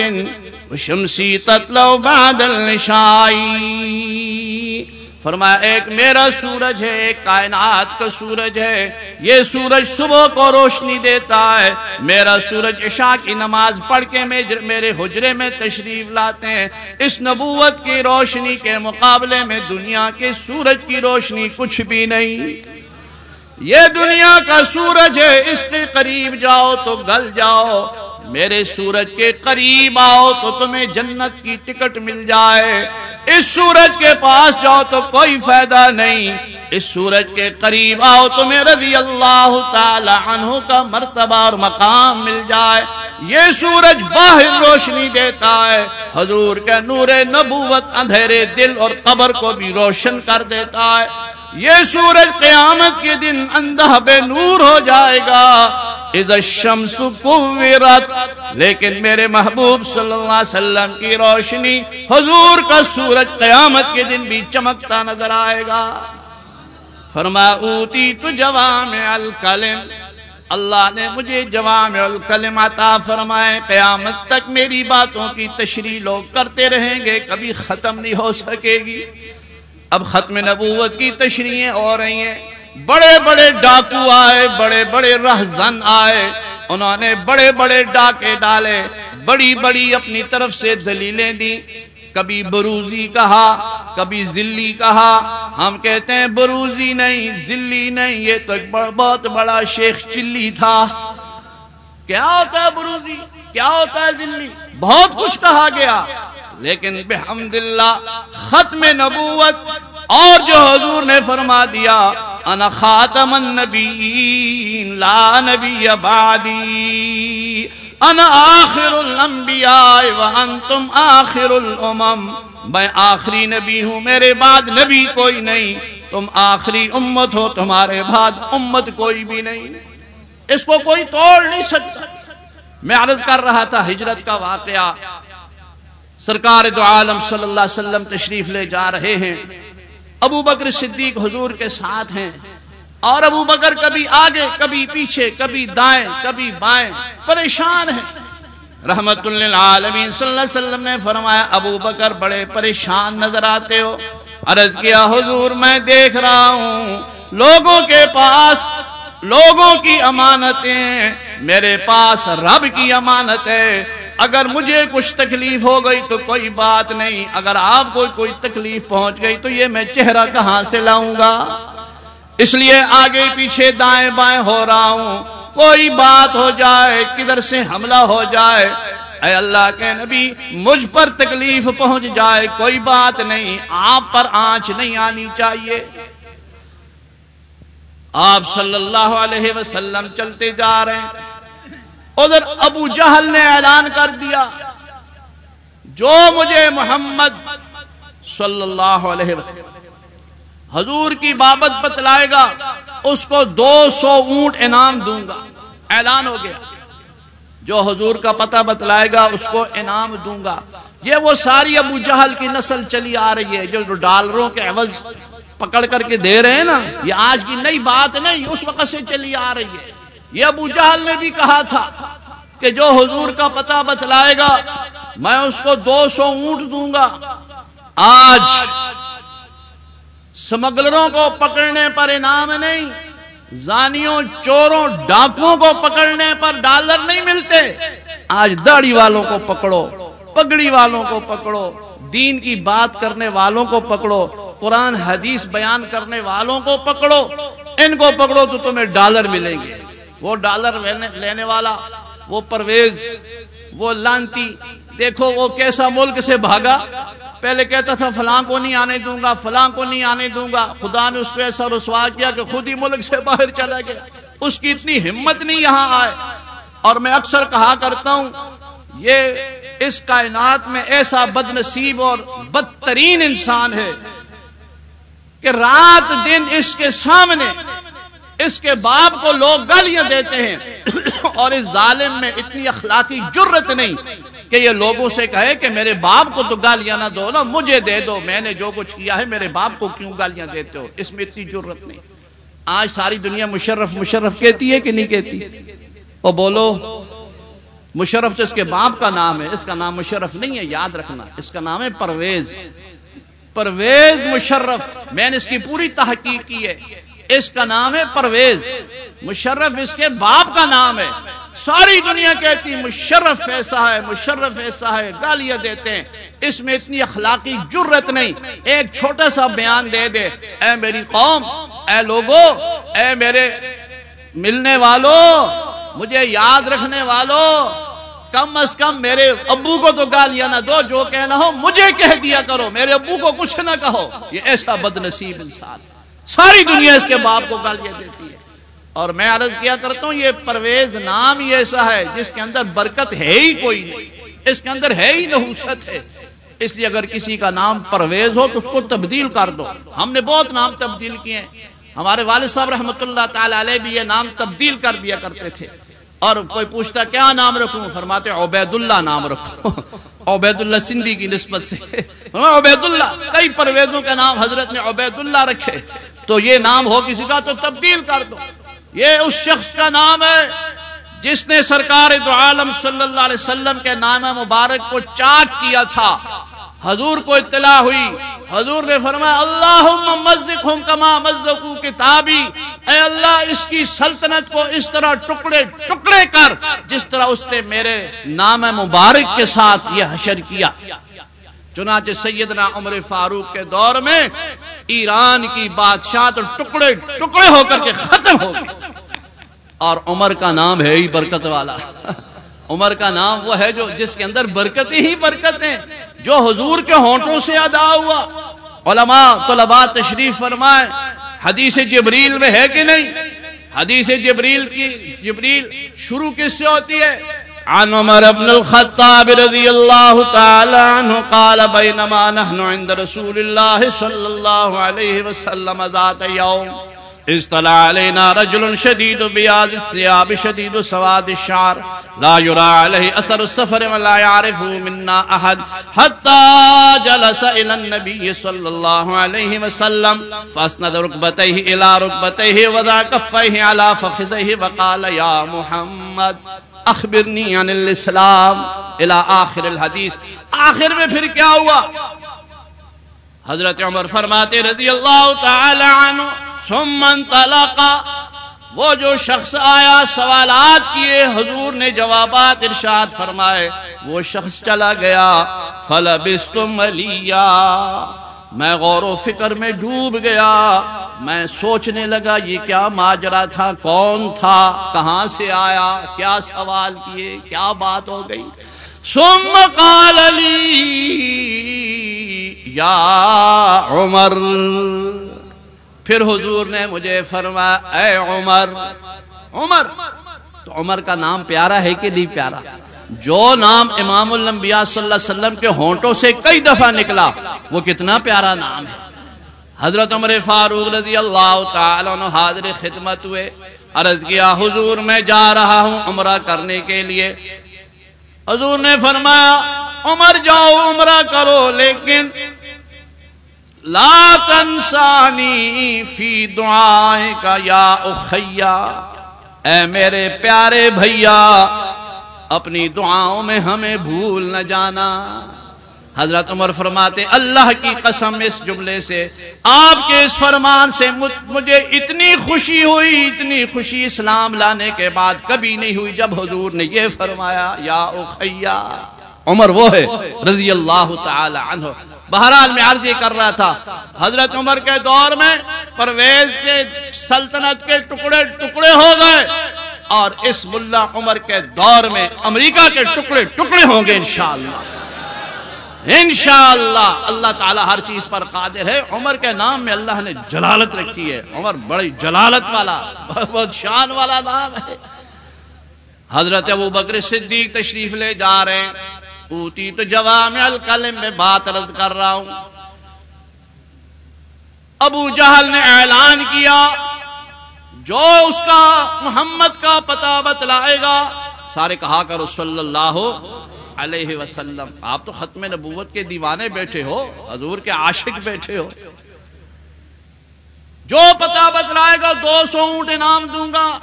وشمسی تطلع بعد النشائی۔ فرمایا، ایک میرا سورج ہے، ایک کائنات کا سورج ہے۔ یہ سورج صبح کو روشنی دیتا ہے۔ میرا سورج عشاء کی نماز پڑھ کے میرے حجرے میں تشریف لاتے ہیں۔ اس نبوت کی روشنی کے مقابلے میں دنیا کے سورج کی روشنی کچھ بھی نہیں۔ یہ دنیا کا سورج ہے، اس کے قریب جاؤ تو گل جاؤ۔ میرے سورج کے قریب آؤ تو تمہیں جنت کی ٹکٹ مل جائے۔ اس سورج کے پاس جاؤ تو کوئی فائدہ نہیں۔ اس سورج کے قریب آؤ تمہیں رضی اللہ تعالی عنہ کا مرتبہ اور مقام مل جائے۔ یہ سورج باہر روشنی دیتا ہے۔ حضور کے نور نبوت اندھیرے دل اور قبر کو بھی روشن کر دیتا ہے۔ یہ سورج قیامت کے دن اندہ بے نور ہو جائے گا۔ الشمس کوورت لیکن میرے محبوب صلی اللہ علیہ وسلم کی روشنی حضور کا سورج قیامت کے دن بھی چمکتا نظر آئے گا۔ فرما، اوتی تو جوام الکلم۔ اللہ نے مجھے جوام الکلم عطا فرمائے۔ قیامت تک میری باتوں کی تشریح لوگ کرتے رہیں گے، کبھی ختم نہیں ہو سکے گی۔ اب ختم نبوت کی تشریحیں ہو رہی ہیں۔ بڑے بڑے ڈاکو آئے، بڑے بڑے رہزن آئے۔ انہوں نے بڑے بڑے ڈاکے ڈالے۔ بڑی بڑی اپنی طرف سے دلیلیں دی۔ کبھی بروزی کہا، کبھی ذلی کہا۔ ہم کہتے ہیں بروزی نہیں، ذلی نہیں۔ یہ تو ایک بہت بڑا شیخ چلی تھا۔ کیا ہوتا ہے بروزی؟ کیا ہوتا ہے ذلی؟ بہت کچھ کہا گیا۔ لیکن بحمد اللہ ختم نبوت، اور جو حضور نے فرما دیا، انا خاتم النبیین، لا نبی بعدی، انا آخر الانبیاء وانتم آخر الامم، میں آخری نبی ہوں، میرے بعد نبی کوئی نہیں، تم آخری امت ہو، تمہارے بعد امت کوئی بھی نہیں، اس کو کوئی توڑ نہیں سکتا۔ میں عرض کر رہا تھا، ہجرت کا واقعہ سرکار دو عالم صلی اللہ علیہ وسلم تشریف لے جا رہے ہیں۔ ابو بکر صدیق حضور کے ساتھ ہیں۔ اور ابو بکر کبھی آگے، کبھی پیچھے، کبھی دائیں، کبھی بائیں۔ پریشان ہیں۔ رحمت للعالمین صلی اللہ علیہ وسلم نے فرمایا، ابو بکر بڑے پریشان نظر آتے ہو۔ عرض کیا، حضور میں دیکھ رہا ہوں۔ لوگوں کے پاس، لوگوں کی امانتیں۔ میرے پاس رب کی امانت ہے اگر مجھے کچھ تکلیف ہو گئی تو کوئی بات نہیں۔ اگر آپ کو کوئی تکلیف پہنچ گئی تو یہ میں چہرہ کہاں سے لاؤں گا؟ اس لیے آگے پیچھے دائیں بائیں ہو رہا ہوں۔ کوئی بات ہو جائے، کدھر سے حملہ ہو جائے، اے اللہ کے نبی، مجھ پر تکلیف پہنچ جائے، کوئی بات نہیں۔ آپ پر آنچ نہیں آنی چاہیے۔ آپ صلی اللہ علیہ وسلم چلتے جا رہے ہیں۔ ادھر ابو جہل نے اعلان کر دیا، جو مجھے محمد صلی اللہ علیہ وسلم حضور کی بابت بتلائے گا، اس کو دو سو اونٹ انعام دوں گا۔ اعلان ہو گیا۔ جو حضور کا پتہ بتلائے گا، اس کو انعام دوں گا۔ یہ وہ ساری ابو جہل کی نسل چلی آ رہی ہے، جو ڈالروں کے عوض پکڑ کر کے دے رہے ہیں نا، یہ آج کی نئی بات نہیں، اس وقت سے چلی آ رہی ہے۔ یہ ابو جہل نے بھی کہا تھا کہ جو حضور کا پتہ بتلائے گا، میں اس کو دو سو اونٹ دوں گا۔ آج سمگلروں کو پکڑنے پر انعام نہیں، زانیوں، چوروں ڈاکوں کو پکڑنے پر ڈالر نہیں ملتے۔ آج داڑھی والوں کو پکڑو، پگڑی والوں کو پکڑو، دین کی بات کرنے والوں کو پکڑو، قرآن حدیث بیان کرنے والوں کو پکڑو۔ ان کو پکڑو تو تمہیں ڈالر ملیں گے۔ وہ ڈالر لینے والا، وہ پرویز، وہ لانتی، دیکھو وہ کیسا ملک سے بھاگا۔ پہلے کہتا تھا، فلاں کو نہیں آنے دوں گا، فلاں کو نہیں آنے دوں گا۔ خدا نے اس کو ایسا رسوا کیا کہ خود ہی ملک سے باہر چلا گیا۔ اس کی اتنی ہمت نہیں یہاں آئے۔ اور میں اکثر کہا کرتا ہوں، یہ اس کائنات میں ایسا بد نصیب اور بدترین انسان ہے کہ رات دن اس کے سامنے اس کے باپ کو لوگ گالیاں دیتے ہیں اور اس ظالم میں اتنی اخلاقی جرت نہیں کہ یہ لوگوں سے کہے کہ میرے باپ کو تو گالیاں نہ دو نا مجھے دے دو، میں نے جو کچھ کیا ہے میرے باپ کو کیوں گالیاں دیتے ہو؟ اس میں اتنی جرت نہیں۔ آج ساری دنیا مشرف مشرف کہتی ہے کہ نہیں کہتی؟ وہ بولو، مشرف تو اس کے باپ کا نام ہے، اس کا نام مشرف نہیں ہے، یاد رکھنا، اس کا نام ہے پرویز۔ پرویز مشرف، میں نے اس کی پوری تحقیق کی ہے۔ اس کا نام ہے پرویز۔ مشرف اس کے باپ کا نام ہے۔ ساری دنیا کہتی مشرف ایسا ہے، مشرف ایسا ہے، گالیاں دیتے ہیں۔ اس میں اتنی اخلاقی جرت نہیں۔ ایک چھوٹا سا بیان دے دے۔ اے میری قوم، اے لوگو، اے میرے ملنے والوں مجھے یاد رکھنے والوں کم از کم میرے ابو کو تو گالیاں نہ دو، جو کہنا ہو مجھے کہہ دیا کرو۔ میرے ابو کو کچھ نہ کہو۔ یہ ایسا بد نصیب انسان ساری دنیا اس کے باپ کو گالیاں دیتی ہے۔ اور میں عرض کیا کرتا ہوں یہ پرویز نام ہی ایسا ہے جس کے اندر برکت ہے ہی کوئی نہیں۔ اس کے اندر ہے ہی نحوست ہے۔ اس لیے اگر کسی کا نام پرویز ہو تو اس کو تبدیل کر دو۔ ہم نے بہت نام تبدیل کیے ہیں۔ ہمارے والد صاحب رحمۃ اللہ تعالی علیہ بھی یہ نام تبدیل کر دیا کرتے تھے۔ اور کوئی پوچھتا کیا نام رکھوں؟ فرماتے عبید اللہ نام رکھو۔ عبید اللہ سندھی کی نسبت سے۔ عبید اللہ کئی پرویزوں کا نام حضرت نے عبید اللہ رکھے۔ تو یہ نام ہو کسی کا تو تبدیل کر دو۔ یہ اس شخص کا نام ہے جس نے سرکار دو عالم صلی اللہ علیہ وسلم کے نام مبارک کو چاک کیا تھا۔ حضور کو اطلاع ہوئی۔ حضور نے فرمایا، اللہم کما مزقو کتابی۔ اے اللہ، اس کی سلطنت کو اس طرح ٹکڑے ٹکڑے کر جس طرح اس نے میرے نام مبارک کے ساتھ یہ حشر کیا۔ چنانچہ سیدنا عمر فاروق کے دور میں ایران کی بادشاہ تو ٹکڑے ٹکڑے ہو کر کے ختم ہو گئے۔ اور عمر کا نام ہے ہی برکت والا۔ عمر کا نام وہ ہے جو جس کے اندر برکتیں ہی برکتیں، جو حضور کے ہونٹوں سے ادا ہوا۔ علماء، طلباء تشریف فرمائے، حدیث جبریل میں ہے کہ نہیں؟ حدیث جبریل کی جبریل شروع کس سے ہوتی ہے؟ عن عمر بن الخطاب رضی اللہ تعالی عنہ قال بینما نحن عند رسول اللہ صلی اللہ علیہ وسلم ذات یوم. استلع علينا رجل شديد بياض الثياب شديد سواد الشعر. لا يرى عليه أثر السفر ولا يعرفه منا أحد حتى جلس إلى النبي صلى الله عليه وسلم. فأسند ركبتيه إلى ركبتيه وضع كفيه على فخذيه وقال يا محمد. اخبرنی عن الاسلام الى آخر الحدیث۔ آخر میں پھر کیا ہوا؟ حضرت عمر فرماتے رضی اللہ تعالی عنہ سمن طلقا وہ جو شخص آیا، سوالات کیے، حضور نے جوابات ارشاد فرمائے، وہ شخص چلا گیا۔ فلبستم علیہ میں غور و فکر میں ڈوب گیا۔ میں سوچنے لگا، یہ کیا ماجرا تھا؟ کون تھا؟ کہاں سے آیا؟ کیا سوال کیے؟ کیا بات ہو گئی؟ سم قال علی یا عمر۔ پھر حضور نے مجھے فرمایا، اے عمر عمر، تو عمر کا نام پیارا ہے کہ نہیں پیارا؟ جو نام امام الانبیاء صلی اللہ علیہ وسلم کے ہونٹوں سے کئی دفعہ نکلا، وہ کتنا پیارا نام ہے۔ حضرت عمر فاروق رضی اللہ تعالی عنہ حاضر خدمت ہوئے۔ عرض کیا، حضور میں جا رہا ہوں عمرہ کرنے کے لیے۔ حضور نے فرمایا، عمر جاؤ، عمرہ کرو، لیکن لا تنسانی فی دعائیں کا یا اخیا اے میرے پیارے بھیا اپنی دعاؤں میں ہمیں بھول نہ جانا۔ حضرت عمر فرماتے، اللہ کی قسم اس جملے سے، آپ کے اس فرمان سے مجھے اتنی خوشی ہوئی، اتنی خوشی اسلام لانے کے بعد کبھی نہیں ہوئی جب حضور نے یہ فرمایا، یا اخیا عمر وہ ہے، رضی اللہ تعالی عنہ۔ بہرحال میں عرض یہ کر رہا تھا، حضرت عمر کے دور میں پرویز کے سلطنت کے ٹکڑے ٹکڑے ہو گئے۔ اور اس ملا عمر کے دور میں امریکہ کے ٹکڑے ٹکڑے ہوں گے انشاءاللہ۔ انشاءاللہ اللہ تعالی ہر چیز پر قادر ہے۔ عمر کے نام میں اللہ نے جلالت رکھی ہے۔ عمر بڑی جلالت والا، بہت شان والا نام ہے۔ حضرت ابو بکر صدیق تشریف لے جا رہے ہیں۔ اوتی تو جوامع الکلم میں بات رض کر رہا ہوں۔ ابو جہل نے اعلان کیا۔ جو اس کا محمد کا پتہ بتلائے گا۔ سارے کہا کرو صلی اللہ علیہ وسلم۔ آپ تو ختم نبوت کے دیوانے بیٹھے ہو، حضور کے عاشق بیٹھے ہو۔ جو پتہ بتلائے گا، دو سو اونٹ انعام دوں گا۔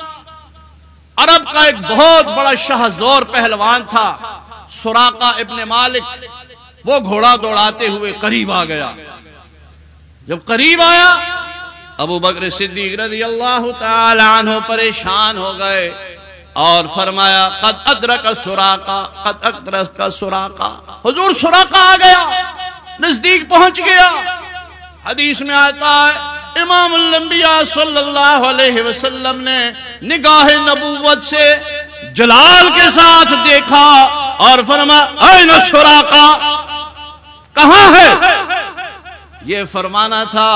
عرب کا ایک بہت بڑا شہزور پہلوان تھا سوراقا ابن مالک۔ وہ گھوڑا دوڑاتے ہوئے قریب آ گیا۔ جب قریب آیا ابو بکر صدیق رضی اللہ تعالی عنہ پریشان ہو گئے اور فرمایا، قد ادرک سوراقا قد ادرک سوراقا حضور سوراقا آ گیا، نزدیک پہنچ گیا۔ حدیث میں آتا ہے، امام الانبیاء صلی اللہ علیہ وسلم نے نگاہ نبوت سے جلال کے ساتھ دیکھا اور فرما این سراقا، کہاں ہے؟ یہ فرمانا تھا،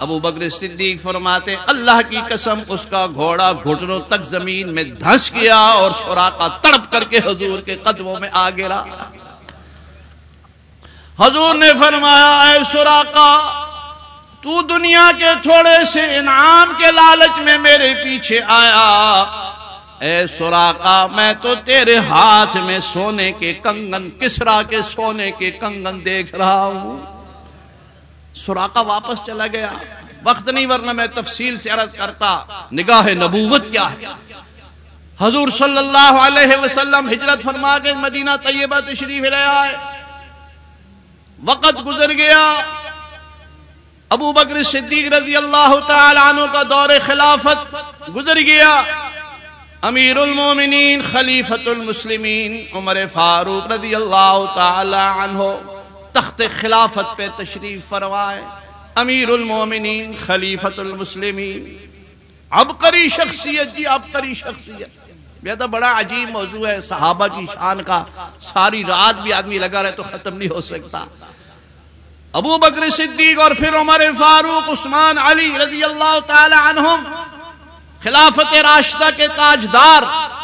ابو بکر صدیق فرماتے، اللہ کی قسم اس کا گھوڑا گھٹنوں تک زمین میں دھس گیا اور سوراقا تڑپ کر کے حضور کے قدموں میں آ گرا۔ حضور نے فرمایا، اے سوراقا تو دنیا کے تھوڑے سے انعام کے لالچ میں میرے پیچھے آیا۔ اے سوراقا میں تو تیرے ہاتھ میں سونے کے کنگن، کسرا کے سونے کے کنگن دیکھ رہا ہوں۔ سوراقا واپس چلا گیا۔ وقت نہیں ورنہ میں تفصیل سے عرض کرتا، نگاہ نبوت کیا ہے؟ حضور صلی اللہ علیہ وسلم ہجرت فرما کے مدینہ طیبہ تشریف لے آئے۔ وقت گزر گیا۔ ابو بکر صدیق رضی اللہ تعالی عنہ کا دور خلافت گزر گیا۔ امیر المومنین خلیفت المسلمین عمر فاروق رضی اللہ تعالی عنہ۔ تخت خلافت پہ تشریف فرمائے۔ امیر المومنین خلیفت المسلمین۔ اب کری شخصیت جی اب کری شخصیت۔ یہ تو بڑا عجیب موضوع ہے، صحابہ کی شان کا۔ ساری رات بھی آدمی لگا رہے تو ختم نہیں ہو سکتا۔ ابو بکر صدیق اور پھر عمر فاروق، عثمان علی رضی اللہ تعالی عنہم۔ خلافت راشدہ کے تاجدار،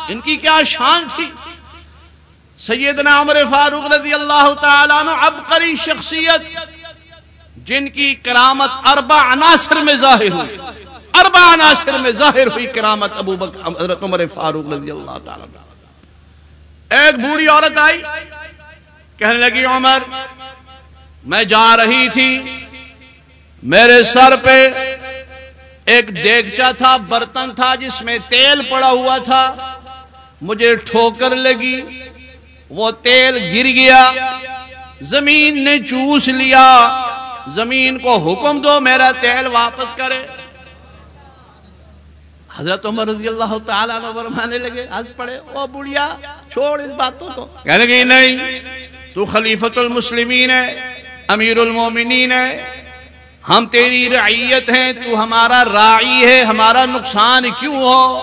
ان کی کیا شان تھی؟ سیدنا عمر فاروق رضی اللہ تعالیٰ عنہ عبقری شخصیت، جن کی کرامت اربع عناصر میں ظاہر ہوئی۔ اربع عناصر میں ظاہر ہوئی کرامت ابو بکر، حضرت عمر فاروق رضی اللہ تعالیٰ عنہ۔ ایک بوڑھی عورت آئی، کہنے لگی، عمر، میں جا رہی تھی، میرے سر پہ ایک دیگچا تھا، برتن تھا، جس میں تیل پڑا ہوا تھا، مجھے ٹھوکر لگی۔ وہ تیل گر گیا، زمین نے چوس لیا۔ زمین کو حکم دو میرا تیل واپس کرے۔ حضرت عمر رضی اللہ تعالیٰ فرمانے لگے، ہنس پڑے، او بڑھیا، چھوڑ ان باتوں کو۔ کہنے لگی نہیں، تو خلیفت المسلمین ہے، امیر المومنین ہے۔ ہم تیری رعیت ہیں، تو ہمارا راعی ہے، ہمارا نقصان کیوں ہو؟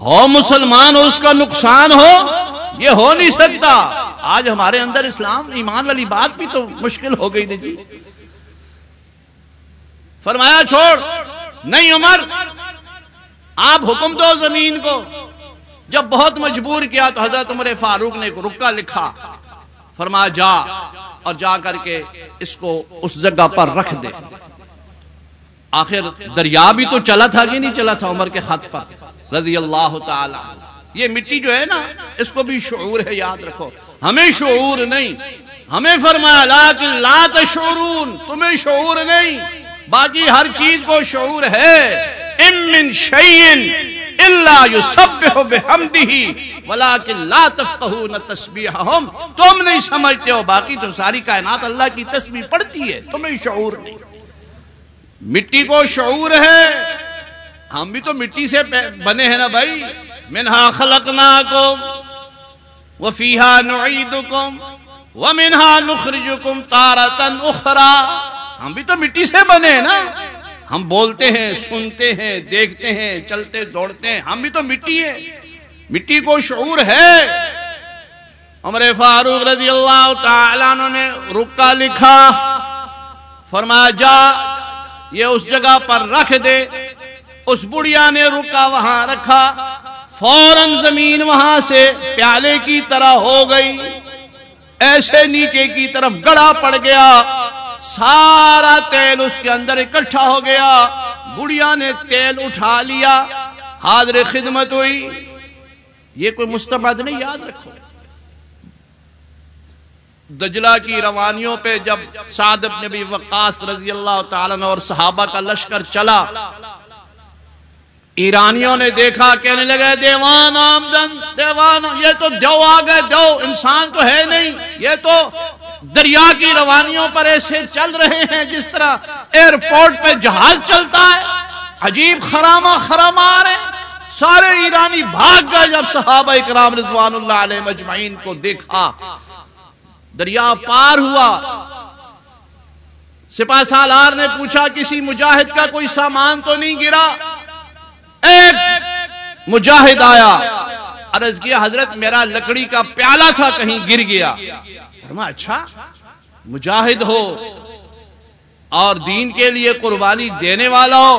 ہو مسلمان ہو اس کا نقصان ہو؟ یہ ہو نہیں سکتا۔ آج ہمارے اندر اسلام ایمان والی بات بھی تو مشکل ہو گئی تھی جی۔ فرمایا چھوڑ۔ نہیں عمر۔ آپ حکم دو زمین کو۔ جب بہت مجبور کیا تو حضرت عمر فاروق نے ایک رکا لکھا۔ فرمایا جا اور جا کر کے اس کو اس جگہ پر رکھ دے۔ آخر دریا بھی تو چلا تھا کہ نہیں چلا تھا عمر کے خط پر۔ رضی اللہ تعالی یہ مٹی جو ہے نا، اس کو بھی شعور ہے، یاد رکھو۔ ہمیں شعور نہیں۔ ہمیں فرمایا، لیکن لا تشعرون، تمہیں شعور نہیں۔ باقی ہر چیز کو شعور ہے۔ ام من شیئن الا یسبح بحمدہ، ولیکن لا تفقہون تسبیحہم۔ تم نہیں سمجھتے ہو، باقی تو ساری کائنات اللہ کی تسبیح پڑھتی ہے۔ تمہیں شعور نہیں۔ مٹی کو شعور ہے۔ ہم بھی تو مٹی سے بنے ہیں نا بھائی۔ منہا خلقناکم وفیہا نعیدکم ومنہا نخرجکم تارتا اخرى ہم بھی تو مٹی سے بنے ہیں نا۔ ہم بولتے ہیں، سنتے ہیں، دیکھتے ہیں، چلتے، دوڑتے ہیں۔ ہم بھی تو مٹی ہیں۔ مٹی کو شعور ہے۔ عمر فاروق رضی اللہ تعالیٰ نے رکا لکھا۔ فرمایا، جا، یہ اس جگہ پر رکھ دے۔ اس بڑھیا نے رکا وہاں رکھا۔ فوراً زمین وہاں سے پیالے کی طرح ہو گئی۔ ایسے نیچے کی طرف گڑا پڑ گیا۔ سارا تیل اس کے اندر اکٹھا ہو گیا۔ بڑھیا نے تیل اٹھا لیا۔ حاضر خدمت ہوئی۔ یہ کوئی مستبد نہیں، یاد رکھو۔ دجلہ کی روانیوں پہ جب سعد نبی وقاص رضی اللہ تعالیٰ اور صحابہ کا لشکر چلا ایرانیوں نے دیکھا کہنے لگے دیوان آمدن، دیوان، یہ تو دو آگے دو انسان تو ہے نہیں، یہ تو دریا کی روانیوں پر ایسے چل رہے ہیں جس طرح ایئرپورٹ پہ جہاز چلتا ہے، عجیب خرامہ خرامہ آ رہے سارے ایرانی بھاگ گئے جب صحابہ اکرام رضوان اللہ علیہ مجمعین کو دیکھا۔ دریا پار ہوا۔ سپاہ سالار نے پوچھا، کسی مجاہد کا کوئی سامان تو نہیں گرا؟ ایک مجاہد آیا، عرض کیا، حضرت میرا لکڑی کا پیالہ تھا، کہیں گر گیا۔ فرما اچھا مجاہد ہو، اور دین کے لیے قربانی دینے والا ہو،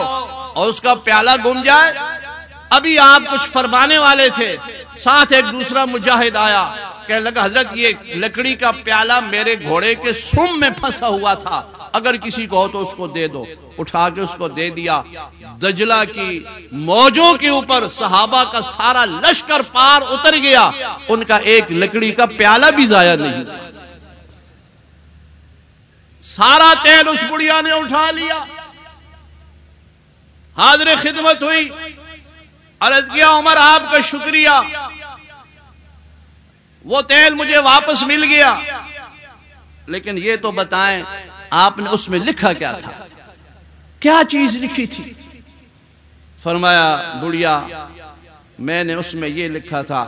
اور اس کا پیالہ گم جائے۔ ابھی آپ کچھ فرمانے والے تھے، ساتھ ایک دوسرا مجاہد آیا۔ کہنے لگا، حضرت، یہ لکڑی کا پیالہ میرے گھوڑے کے سم میں پھنسا ہوا تھا۔ اگر کسی کو ہو تو اس کو دے دو۔ اٹھا کے اس کو دے دیا۔ دجلہ کی موجوں کے اوپر صحابہ کا سارا لشکر پار اتر گیا۔ ان کا ایک لکڑی کا پیالہ بھی ضائع نہیں۔ سارا تیل اس بڑھیا نے اٹھا لیا۔ حاضر خدمت ہوئی۔ عرض کیا، عمر، آپ کا شکریہ۔ وہ تیل مجھے واپس مل گیا۔ لیکن یہ تو بتائیں، آپ نے اس میں لکھا کیا تھا؟ کیا چیز لکھی تھی؟ فرمایا، بڑھیا، میں نے اس میں یہ لکھا تھا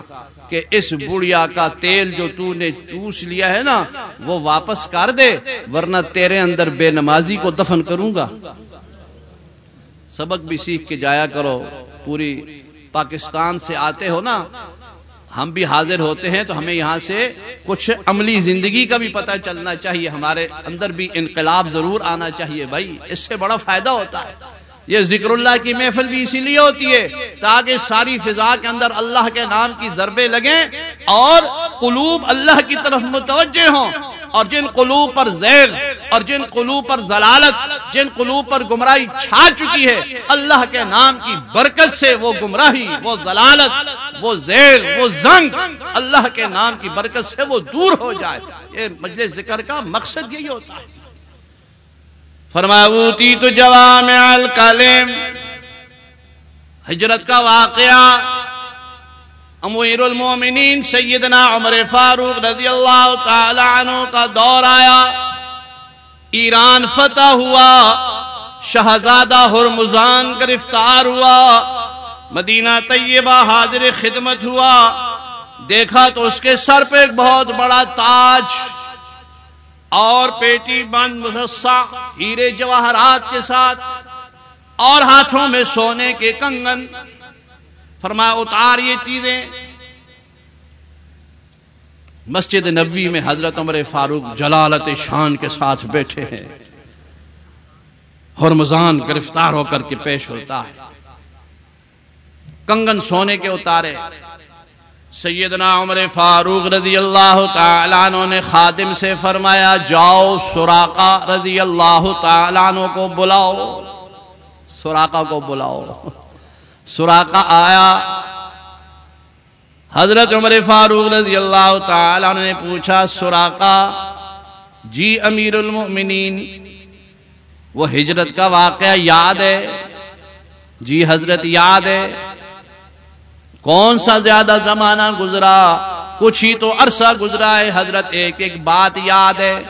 کہ اس بڑیا کا تیل جو تو نے چوس لیا ہے نا، وہ واپس کر دے، ورنہ تیرے اندر بے نمازی کو دفن کروں گا۔ سبق بھی سیکھ کے جایا کرو، پوری پاکستان سے آتے ہو نا ہم بھی حاضر ہوتے ہیں تو ہمیں یہاں سے کچھ عملی زندگی کا بھی پتہ چلنا چاہیے، ہمارے اندر بھی انقلاب ضرور آنا چاہیے بھائی، اس سے بڑا فائدہ ہوتا ہے۔ یہ ذکر اللہ کی محفل بھی اسی لیے ہوتی ہے تاکہ ساری فضا کے اندر اللہ کے نام کی ضربے لگیں اور قلوب اللہ کی طرف متوجہ ہوں۔ اور جن قلوب پر زیغ، اور جن قلوب پر ضلالت، جن قلوب پر گمراہی چھا چکی ہے، اللہ کے نام کی برکت سے وہ گمراہی، وہ ضلالت وہ زیغ وہ زنگ، اللہ کے نام کی برکت سے وہ دور ہو جائے۔ یہ مجلس ذکر کا مقصد یہی ہوتا ہے۔ فرمایا اوتی تو جوامع الکلم ہجرت کا واقعہ امیر المومنین سیدنا عمر فاروق رضی اللہ تعالی عنہ کا دور آیا۔ ایران فتح ہوا، شہزادہ ہرمزان گرفتار ہوا۔ مدینہ طیبہ حاضر خدمت ہوا۔ دیکھا تو اس کے سر پہ ایک بہت بڑا تاج اور پیٹی بند مسا ہیرے جواہرات کے ساتھ اور ہاتھوں میں سونے کے کنگن۔ فرمایا، اتار یہ چیزیں۔ مسجد نبی میں حضرت عمر فاروق جلالت شان کے ساتھ بیٹھے ہیں۔ ہرمزان گرفتار ہو کر کے پیش ہوتا ہے۔ کنگن سونے کے اتارے۔ سیدنا عمر فاروق رضی اللہ تعالیٰ عنہ نے خادم سے فرمایا، جاؤ سراقہ رضی اللہ تعالیٰ عنہ کو بلاؤ۔ سراقہ کو بلاؤ۔ سراقہ آیا۔ حضرت عمر فاروق رضی اللہ تعالیٰ عنہ نے پوچھا، سراقہ جی امیر المؤمنین، وہ ہجرت کا واقعہ یاد ہے؟ جی حضرت یاد ہے؟ کون سا زیادہ زمانہ گزرا؟ کچھ ہی تو عرصہ گزرا ہے، حضرت ایک ایک بات یاد ہے۔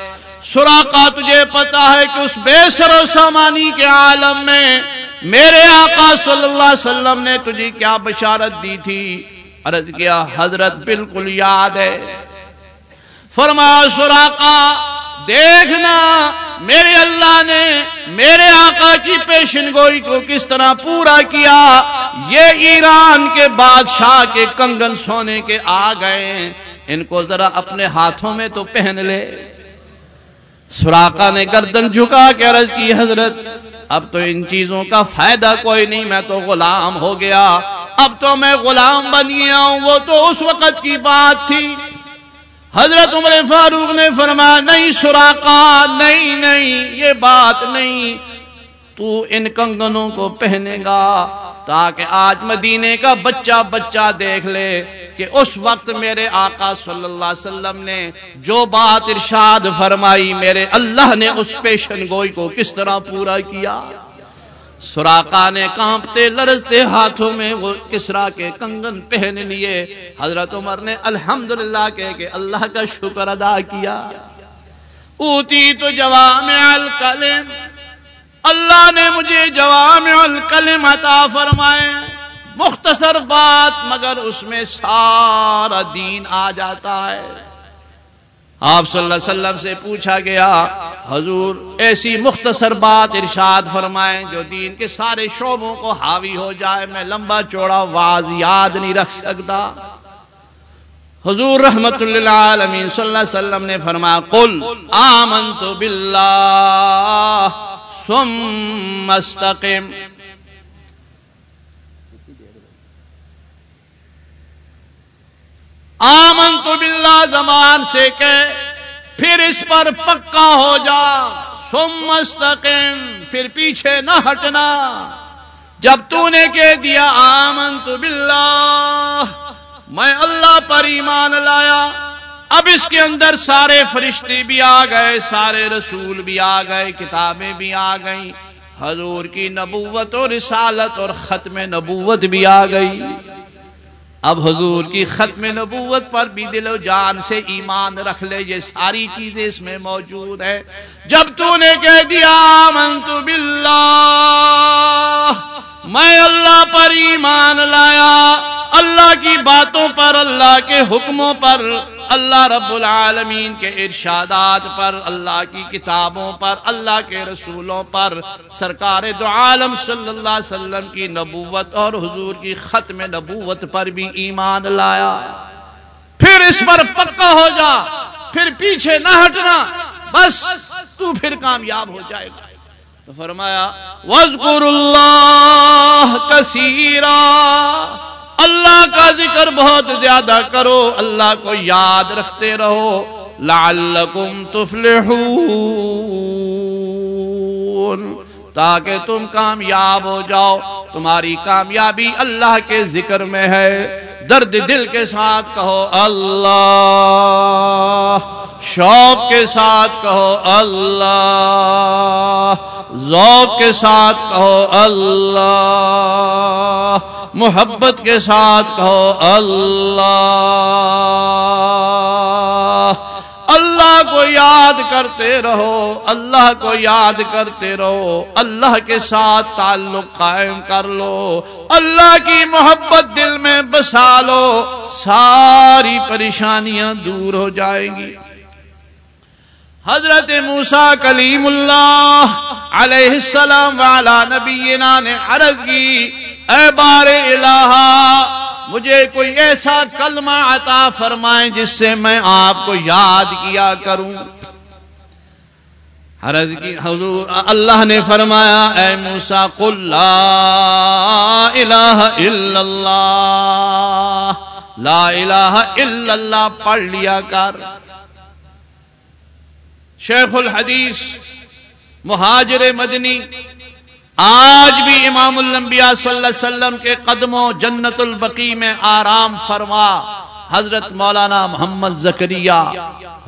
سراقہ، تجھے پتا ہے کہ اس بے سر و سامانی کے عالم میں میرے آقا صلی اللہ علیہ وسلم نے تجھے کیا بشارت دی تھی؟ عرض کیا، حضرت بالکل یاد ہے۔ فرما سراقہ، دیکھنا میرے اللہ نے میرے آقا کی پیشن گوئی کو کس طرح پورا کیا؟ یہ ایران کے بادشاہ کے کنگن سونے کے آ گئے۔ ان کو ذرا اپنے ہاتھوں میں تو پہن لے۔ سراقہ نے گردن جھکا کے عرض کی، حضرت، اب تو ان چیزوں کا فائدہ کوئی نہیں، میں تو غلام ہو گیا۔ اب تو میں غلام بن گیا ہوں، وہ تو اس وقت کی بات تھی۔ حضرت عمر فاروق نے فرمایا، نہیں سراقا نہیں نہیں، یہ بات نہیں۔ تو ان کنگنوں کو پہنے گا تاکہ آج مدینے کا بچہ بچہ دیکھ لے کہ اس وقت میرے آقا صلی اللہ علیہ وسلم نے جو بات ارشاد فرمائی، میرے اللہ نے اس پیشن گوئی کو کس طرح پورا کیا؟ سراقہ نے کانپتے، لرزتے ہاتھوں میں وہ کسرا کے کنگن پہن لیے۔ حضرت عمر نے الحمدللہ کہہ کہ اللہ کا شکر ادا کیا۔ اوتی تو جوامع الکلم۔ اللہ نے مجھے جوامع الکلم عطا فرمائے۔ مختصر بات، مگر اس میں سارا دین آ جاتا ہے۔ آپ صلی اللہ علیہ وسلم سے پوچھا گیا، حضور، ایسی مختصر بات ارشاد فرمائیں جو دین کے سارے شعبوں کو حاوی ہو جائے، میں لمبا چوڑا واز یاد نہیں رکھ سکتا۔ حضور رحمت اللہ عالمین صلی اللہ علیہ وسلم نے فرمایا، قل آمنت باللہ ثم استقم۔ آمن تو باللہ زمان سے کہ پھر اس پر پکا ہو جا سم مستقم پھر پیچھے نہ ہٹنا۔ جب تو نے کہہ دیا آمن تو باللہ، میں اللہ پر ایمان لایا۔ اب اس کے اندر سارے فرشتے بھی آ گئے، سارے رسول بھی آ گئے، کتابیں بھی آ گئیں۔ حضور کی نبوت اور رسالت اور ختم نبوت بھی آ گئی۔ اب حضور کی ختم نبوت پر بھی دل و جان سے ایمان رکھ لے، یہ ساری چیزیں اس میں موجود ہے جب تو نے کہہ دیا منت باللہ۔ میں اللہ پر ایمان لایا، اللہ کی باتوں پر، اللہ کے حکموں پر، اللہ رب العالمین کے ارشادات پر، اللہ کی کتابوں پر، اللہ کے رسولوں پر، سرکار دو عالم صلی اللہ علیہ وسلم کی نبوت اور حضور کی ختم نبوت پر بھی ایمان لایا۔ پھر اس پر پکا ہو جا، پھر پیچھے نہ ہٹنا، بس تو پھر کامیاب ہو جائے گا۔ تو فرمایا وزقر اللہ کثیرا. اللہ کا ذکر بہت زیادہ کرو، اللہ کو یاد رکھتے رہو، لعلکم تفلحون، تاکہ تم کامیاب ہو جاؤ۔ تمہاری کامیابی اللہ کے ذکر میں ہے۔ درد دل کے ساتھ کہو، اللہ شوق کے ساتھ کہو اللہ، ذوق کے ساتھ کہو اللہ، محبت کے ساتھ کہو اللہ۔ اللہ کو یاد کرتے رہو، اللہ کو یاد کرتے رہو، اللہ کے ساتھ تعلق قائم کر لو، اللہ کی محبت دل میں بسا لو، ساری پریشانیاں دور ہو جائیں گی۔ حضرت موسا کلیم اللہ علیہ السلام والا نبینا نے عرض کی، اے بار الہ مجھے کوئی ایسا کلمہ عطا فرمائے جس سے میں آپ کو یاد کیا کروں۔ حرض کی، حضور، اللہ نے فرمایا، اے موسا قل لا الہ الا اللہ، لا الہ الا اللہ، پڑھ لیا کر۔ شیخ الحدیث، مہاجر مدنی، آج بھی امام الانبیاء صلی اللہ علیہ وسلم کے قدموں جنت البقی میں آرام فرما، حضرت مولانا محمد زکریہ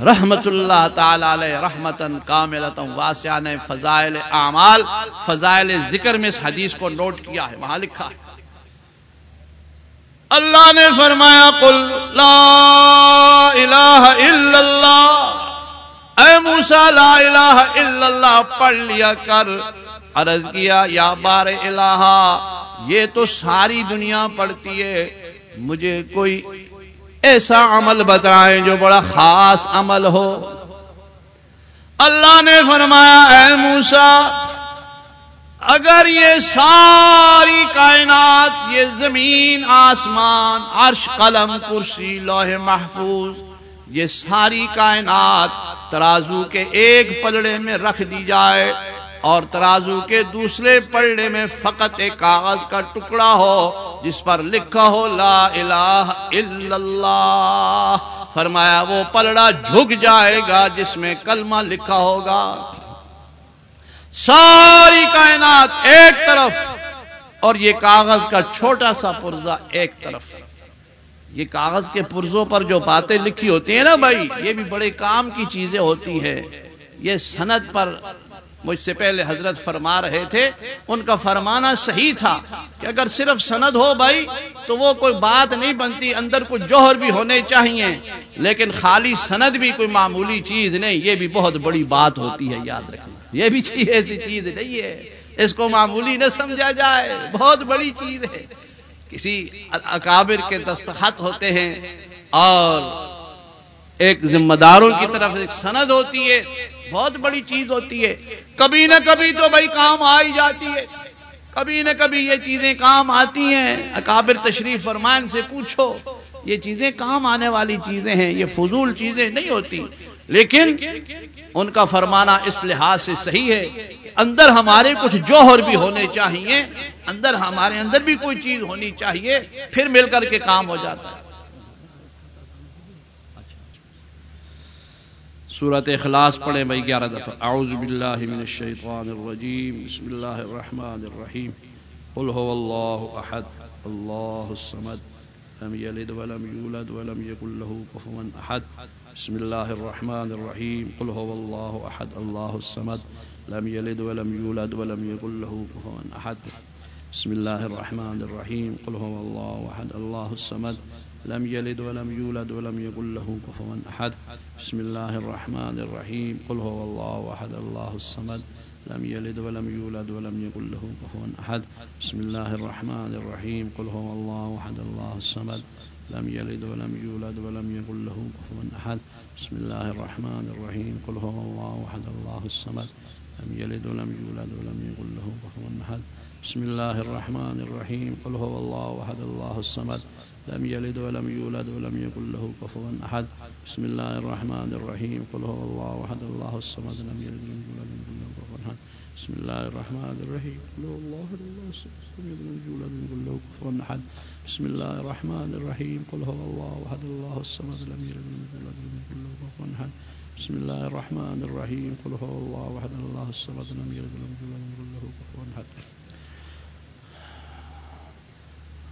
رحمت اللہ تعالی علیہ رحمتن کاملتا واسعہ نے فضائل اعمال، فضائل ذکر میں اس حدیث کو نوٹ کیا ہے، وہاں لکھا ہے۔ اللہ نے فرمایا، قل لا الہ الا اللہ موسیٰ، لا الہ الا اللہ، پڑھ لیا کر۔ عرض کیا، یا بار الہ یہ تو ساری دنیا پڑھتی ہے۔ مجھے کوئی ایسا عمل بتائیں جو بڑا خاص عمل ہو۔ اللہ نے فرمایا، اے موسیٰ، اگر یہ ساری کائنات، یہ زمین، آسمان، عرش، قلم، کرسی، لوح محفوظ یہ ساری کائنات ترازو کے ایک پلڑے میں رکھ دی جائے اور ترازو کے دوسرے پلڑے میں فقط ایک کاغذ کا ٹکڑا ہو جس پر لکھا ہو لا الہ الا اللہ۔ فرمایا وہ پلڑا جھک جائے گا جس میں کلمہ لکھا ہوگا۔ ساری کائنات ایک طرف اور یہ کاغذ کا چھوٹا سا پرزا ایک طرف۔ یہ کاغذ کے پرزوں پر جو باتیں لکھی ہوتی ہیں نا بھائی، یہ بھی بڑے کام کی چیزیں ہوتی ہیں۔ یہ سند پر مجھ سے پہلے حضرت فرما رہے تھے، ان کا فرمانا صحیح تھا کہ اگر صرف سند ہو بھائی، تو وہ کوئی بات نہیں بنتی، اندر کچھ جوہر بھی ہونے چاہیے۔ لیکن خالی سند بھی کوئی معمولی چیز نہیں، یہ بھی بہت بڑی بات ہوتی ہے، یاد رکھنا۔ یہ بھی چیز ایسی چیز نہیں ہے، اس کو معمولی نہ سمجھا جائے، بہت بڑی چیز ہے۔ کسی اکابر کے دستخط ہوتے ہیں اور ایک ذمہ داروں کی طرف ایک سند ہوتی ہے، بہت بڑی چیز ہوتی ہے۔ کبھی نہ کبھی تو بھائی کام آئی جاتی ہے۔ کبھی نہ کبھی یہ چیزیں کام آتی ہیں۔ اکابر تشریف فرمان سے پوچھو، یہ چیزیں کام آنے والی چیزیں ہیں، یہ فضول چیزیں نہیں ہوتی۔ لیکن ان کا فرمانا اس لحاظ سے صحیح ہے اندر ہمارے کچھ جوہر بھی ہونے چاہیے، اندر ہمارے اندر بھی کوئی چیز ہونی چاہیے، پھر مل کر کے کام ہو جاتا ہے۔ سورت اخلاص پڑھیں بھائی، گیارہ دفعہ۔ اعوذ باللہ من الشیطان الرجیم۔ بسم اللہ الرحمن الرحیم۔ قل هو اللہ احد، اللہ الصمد، لم يلد ولم يولد ولم يكن له كفوا احد۔ بسم الله الرحمن الرحيم قل هو الله احد الله الصمد لم يلد ولم يولد ولم يكن له كفوا أحد. بسم الله الرحمن الرحيم. قل هو الله أحد الله الصمد. لم يلد ولم يولد ولم يكن له كفوا أحد. بسم الله الرحمن الرحيم. قل هو الله أحد الله الصمد. لم يلد ولم يولد ولم يكن له كفوا أحد. بسم الله الرحمن الرحيم. قل هو الله أحد الله الصمد. لم يلد ولم يولد ولم يكن له كفوا أحد. بسم الله الرحمن الرحيم. قل هو الله أحد الله الصمد. لم يلد ولم يولد ولم يكن له كفوا أحد. بسم الله الرحمن الرحيم. قل هو الله أحد الله الصمد. لم يلد ولم يولد ولم يكن له كفوا أحد. بسم الله الرحمن الرحيم. قل هو الله أحد الله الصمد. لم يلد ولم يولد ولم يكن له كفوا أحد. بسم الله الرحمن الرحيم. قل هو الله أحد الله الصمد. لم يلد ولم يكن له كفوا أحد. بسم الله الرحمن الرحيم. قل هو الله أحد الله الصمد. لم يلد ولم يولد ولم يكن له كفوا أحد. بسم الله الرحمن الرحيم قل هو الله أحد الله الصمد لم يلد ولم يولد له كفوا أحد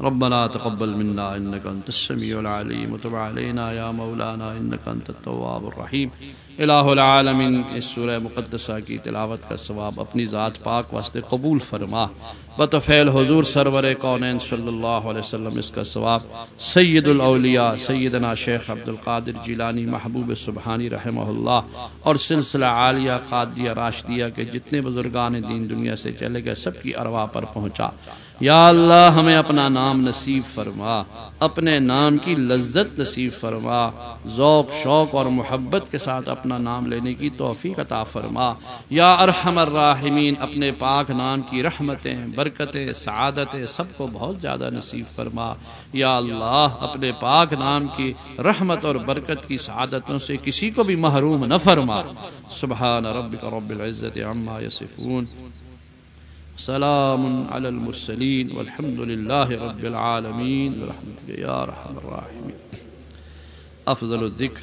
ربنا تقبل منا انك انت السميع العليم وتب علينا يا مولانا انك انت التواب الرحيم. الہ العالمین اس سورہ مقدسہ کی تلاوت کا ثواب اپنی ذات پاک واسطے قبول فرما. بطفیل حضور سرور کونین صلی اللہ علیہ وسلم اس کا ثواب. سید الاولیاء، سیدنا شیخ عبد القادر جیلانی محبوب سبحانی رحمہ اللہ، اور سلسلہ عالیہ، قادیہ، راشدیہ کے جتنے بزرگان دین دنیا سے چلے گئے، سب کی ارواح پر پہنچا. یا اللہ ہمیں اپنا نام نصیب فرما، اپنے نام کی لذت نصیب فرما، ذوق، شوق اور محبت کے ساتھ اپنا نام لینے کی توفیق عطا فرما۔ یا ارحم الراحمین، اپنے پاک نام کی رحمتیں، برکتیں، سعادتیں سب کو بہت زیادہ نصیب فرما۔ یا اللہ اپنے پاک نام کی رحمت اور برکت کی سعادتوں سے کسی کو بھی محروم نہ فرما۔ سبحان ربک رب العزت عما یصفون۔ سلام على المرسلين والحمد لله رب العالمين برحمتك يا رحم الراحمين. أفضل الذكر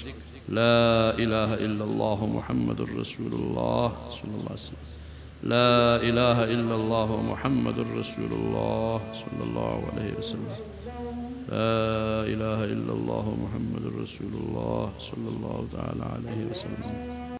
لا إله إلا الله محمد رسول الله صلى الله عليه وسلم. لا إله إلا الله محمد رسول الله صلى الله عليه وسلم. لا إله إلا الله محمد رسول الله صلى الله تعالى عليه وسلم.